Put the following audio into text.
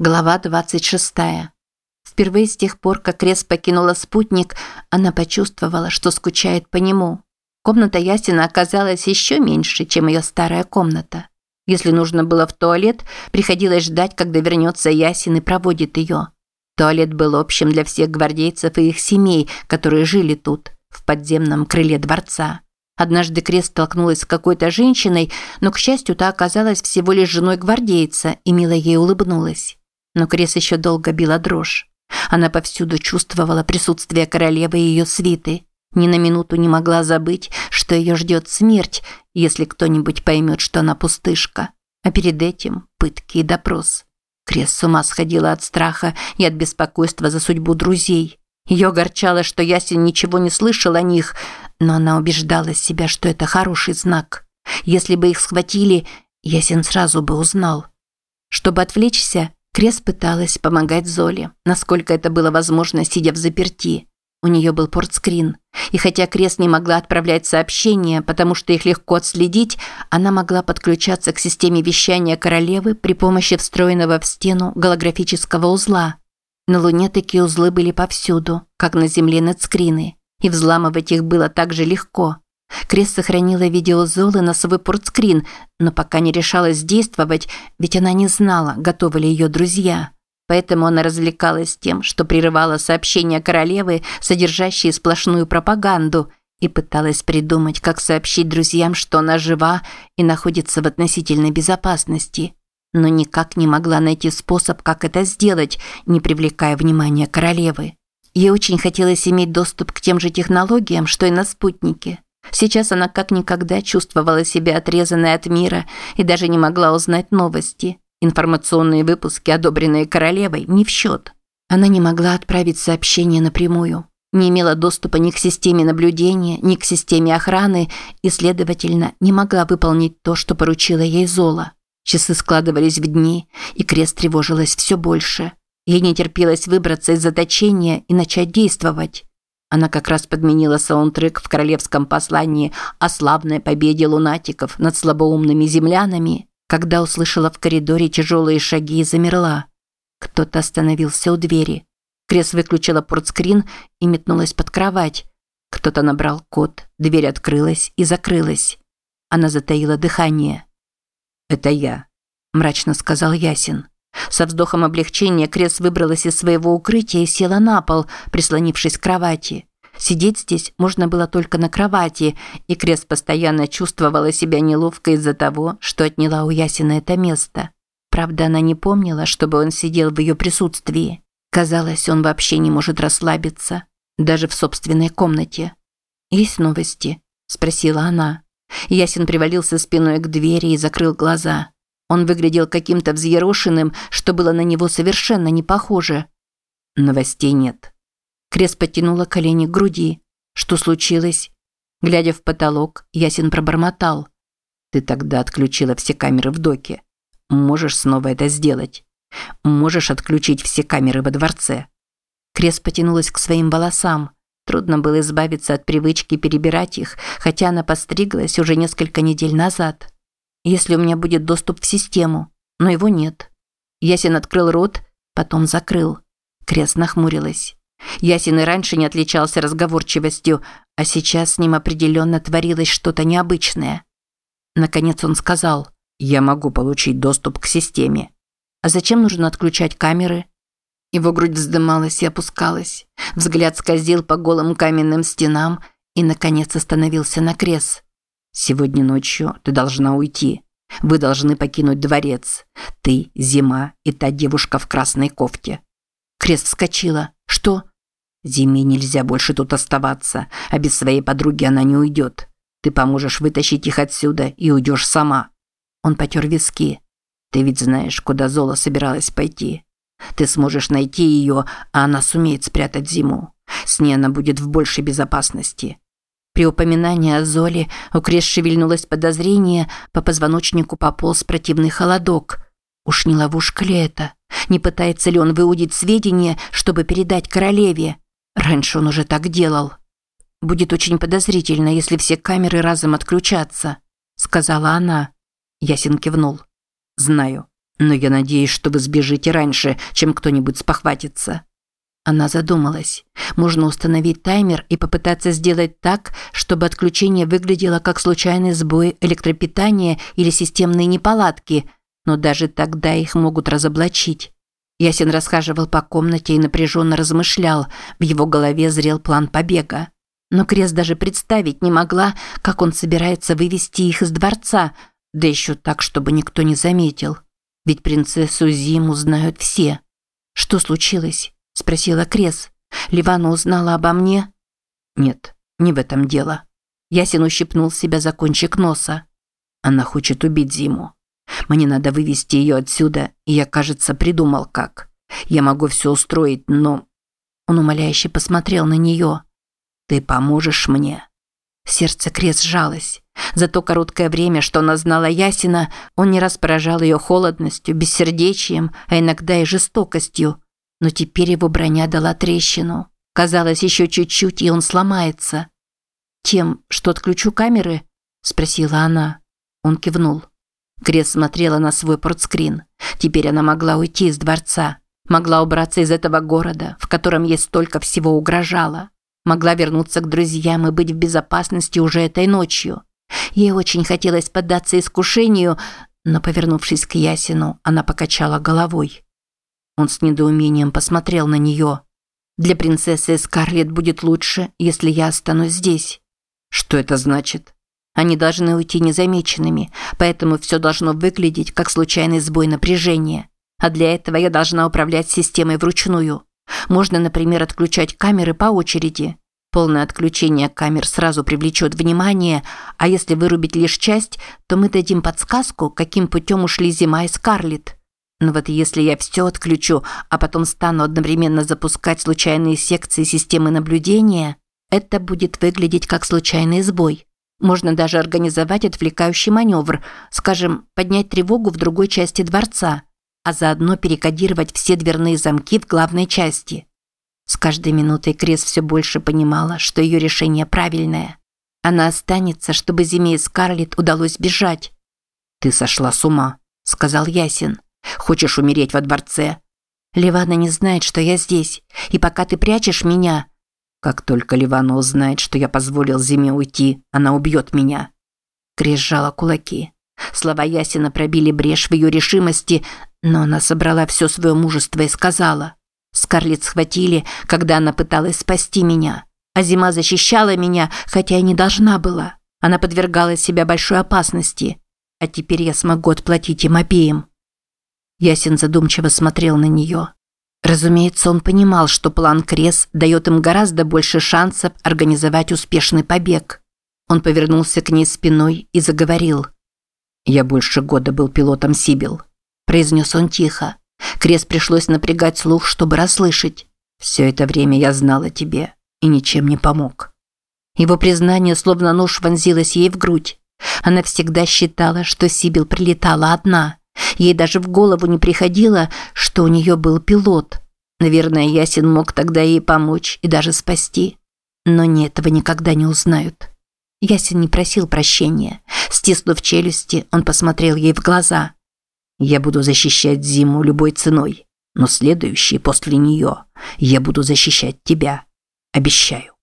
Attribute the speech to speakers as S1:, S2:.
S1: Глава 26. Впервые с тех пор, как Крес покинула спутник, она почувствовала, что скучает по нему. Комната Ясина оказалась еще меньше, чем ее старая комната. Если нужно было в туалет, приходилось ждать, когда вернется Ясин и проводит ее. Туалет был общим для всех гвардейцев и их семей, которые жили тут, в подземном крыле дворца. Однажды Крес столкнулась с какой-то женщиной, но, к счастью, та оказалась всего лишь женой гвардейца и мило ей улыбнулась. Но Крес еще долго била дрожь. Она повсюду чувствовала присутствие королевы и ее свиты. Ни на минуту не могла забыть, что ее ждет смерть, если кто-нибудь поймет, что она пустышка. А перед этим пытки и допрос. Крес с ума сходила от страха и от беспокойства за судьбу друзей. Ее огорчало, что Ясен ничего не слышал о них, но она убеждала себя, что это хороший знак. Если бы их схватили, Ясен сразу бы узнал. Чтобы отвлечься, Крес пыталась помогать Золе, насколько это было возможно, сидя в заперти. У нее был портскрин. И хотя Крес не могла отправлять сообщения, потому что их легко отследить, она могла подключаться к системе вещания королевы при помощи встроенного в стену голографического узла. На Луне такие узлы были повсюду, как на Земле нетскрины, и взламывать их было так же легко – Крес сохранила видео Золы на свой портскрин, но пока не решалась действовать, ведь она не знала, готовы ли ее друзья. Поэтому она развлекалась тем, что прерывала сообщения королевы, содержащие сплошную пропаганду, и пыталась придумать, как сообщить друзьям, что она жива и находится в относительной безопасности. Но никак не могла найти способ, как это сделать, не привлекая внимания королевы. Ей очень хотелось иметь доступ к тем же технологиям, что и на спутнике. Сейчас она как никогда чувствовала себя отрезанной от мира и даже не могла узнать новости. Информационные выпуски, одобренные королевой, не в счет. Она не могла отправить сообщение напрямую. Не имела доступа ни к системе наблюдения, ни к системе охраны и, следовательно, не могла выполнить то, что поручила ей Зола. Часы складывались в дни, и крест тревожилась все больше. Ей не терпелось выбраться из заточения и начать действовать. Она как раз подменила саундтрек в королевском послании о славной победе лунатиков над слабоумными землянами, когда услышала в коридоре тяжелые шаги и замерла. Кто-то остановился у двери. Крес выключила портскрин и метнулась под кровать. Кто-то набрал код, дверь открылась и закрылась. Она затаила дыхание. «Это я», – мрачно сказал Ясин. Со вздохом облегчения Крес выбралась из своего укрытия и села на пол, прислонившись к кровати. Сидеть здесь можно было только на кровати, и Крес постоянно чувствовала себя неловко из-за того, что отняла у Ясина это место. Правда, она не помнила, чтобы он сидел в ее присутствии. Казалось, он вообще не может расслабиться, даже в собственной комнате. «Есть новости?» – спросила она. Ясин привалился спиной к двери и закрыл глаза. Он выглядел каким-то взъерошенным, что было на него совершенно не похоже. Новостей нет. Крес потянула колени к груди. Что случилось? Глядя в потолок, Ясин пробормотал. Ты тогда отключила все камеры в доке. Можешь снова это сделать. Можешь отключить все камеры во дворце. Крес потянулась к своим волосам. Трудно было избавиться от привычки перебирать их, хотя она постриглась уже несколько недель назад если у меня будет доступ в систему, но его нет. Ясин открыл рот, потом закрыл. Крест нахмурилась. Ясин и раньше не отличался разговорчивостью, а сейчас с ним определенно творилось что-то необычное. Наконец он сказал, «Я могу получить доступ к системе». «А зачем нужно отключать камеры?» Его грудь вздымалась и опускалась. Взгляд скользил по голым каменным стенам и, наконец, остановился на крест. Сегодня ночью ты должна уйти. Вы должны покинуть дворец. Ты, Зима и та девушка в красной кофте. Крест вскочила. Что? Зиме нельзя больше тут оставаться, а без своей подруги она не уйдет. Ты поможешь вытащить их отсюда и уйдешь сама. Он потер виски. Ты ведь знаешь, куда Зола собиралась пойти. Ты сможешь найти ее, а она сумеет спрятать Зиму. С ней она будет в большей безопасности. При упоминании о Золе у Крес шевельнулось подозрение, по позвоночнику пополз противный холодок. Уж не ловушка ли это? Не пытается ли он выудить сведения, чтобы передать королеве? Раньше он уже так делал. «Будет очень подозрительно, если все камеры разом отключатся», – сказала она. Ясин кивнул. «Знаю.
S2: Но я надеюсь, что вы сбежите раньше, чем кто-нибудь спохватится.
S1: Она задумалась. Можно установить таймер и попытаться сделать так, чтобы отключение выглядело как случайный сбой электропитания или системные неполадки, но даже тогда их могут разоблачить. Ясен расхаживал по комнате и напряженно размышлял, в его голове зрел план побега. Но Крест даже представить не могла, как он собирается вывести их из дворца, да еще так, чтобы никто не заметил. Ведь принцессу Зиму знают все. Что случилось? – спросила Крес. «Ливана узнала обо мне?»
S2: «Нет, не в этом дело».
S1: Ясен ущипнул себя за кончик носа.
S2: «Она хочет убить Зиму. Мне надо вывести ее отсюда, и я, кажется, придумал как. Я могу все устроить, но...»
S1: Он умоляюще посмотрел на нее.
S2: «Ты поможешь мне?»
S1: Сердце Крес сжалось. За то короткое время, что она знала Ясина, он не раз поражал ее холодностью, бессердечием, а иногда и жестокостью но теперь его броня дала трещину. Казалось, еще чуть-чуть, и он сломается. «Тем, что отключу камеры?» – спросила она. Он кивнул. Крес смотрела на свой портскрин. Теперь она могла уйти из дворца. Могла убраться из этого города, в котором ей столько всего угрожало. Могла вернуться к друзьям и быть в безопасности уже этой ночью. Ей очень хотелось поддаться искушению, но, повернувшись к Ясину, она покачала головой. Он с недоумением посмотрел на нее. «Для принцессы Скарлетт будет лучше, если я останусь здесь».
S2: «Что это значит?»
S1: «Они должны уйти незамеченными, поэтому все должно выглядеть как случайный сбой напряжения. А для этого я должна управлять системой вручную. Можно, например, отключать камеры по очереди. Полное отключение камер сразу привлечет внимание, а если вырубить лишь часть, то мы дадим подсказку, каким путем ушли Зима и Скарлетт. Но вот если я все отключу, а потом стану одновременно запускать случайные секции системы наблюдения, это будет выглядеть как случайный сбой. Можно даже организовать отвлекающий маневр, скажем, поднять тревогу в другой части дворца, а заодно перекодировать все дверные замки в главной части. С каждой минутой Крес все больше понимала, что ее решение правильное. Она останется, чтобы Зиме и Скарлетт удалось бежать.
S2: «Ты сошла с ума», – сказал Ясин. Хочешь умереть во дворце?»
S1: «Ливана не знает, что я здесь. И пока ты прячешь меня...»
S2: «Как только Ливана узнает, что я позволил Зиме уйти, она убьет меня».
S1: Крис сжала кулаки. Слова Ясина пробили брешь в ее решимости, но она собрала все свое мужество и сказала. Скарлетт схватили, когда она пыталась спасти меня. А зима защищала меня, хотя и не должна была. Она подвергала себя большой опасности. А теперь я смогу отплатить им обеим. Ясен задумчиво смотрел на нее. Разумеется, он понимал, что план Крес дает им гораздо больше шансов организовать успешный побег. Он повернулся к ней спиной и заговорил.
S2: «Я больше года был пилотом Сибил», – произнес он тихо. Крес пришлось напрягать слух, чтобы расслышать. «Все это время я знал о тебе и ничем не помог».
S1: Его признание словно нож вонзилось ей в грудь. Она всегда считала, что Сибил прилетала одна – Ей даже в голову не приходило, что у нее был пилот. Наверное, Ясин мог тогда ей помочь и даже спасти. Но они этого никогда не узнают. Ясин не просил прощения. Стиснув челюсти, он посмотрел ей в глаза.
S2: «Я буду защищать Зиму любой ценой, но следующий после нее я буду защищать тебя. Обещаю».